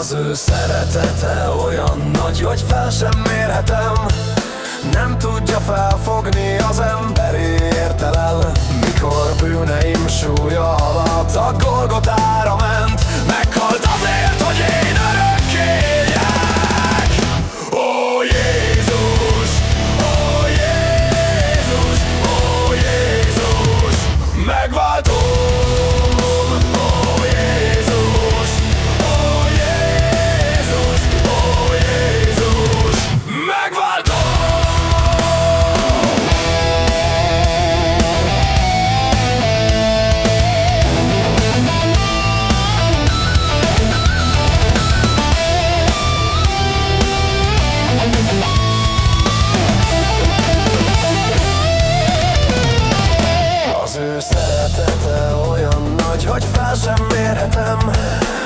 Az ő szeretete olyan nagy, hogy fel sem mérhetem. Nem tudja felfogni az emberi értelem Mikor time.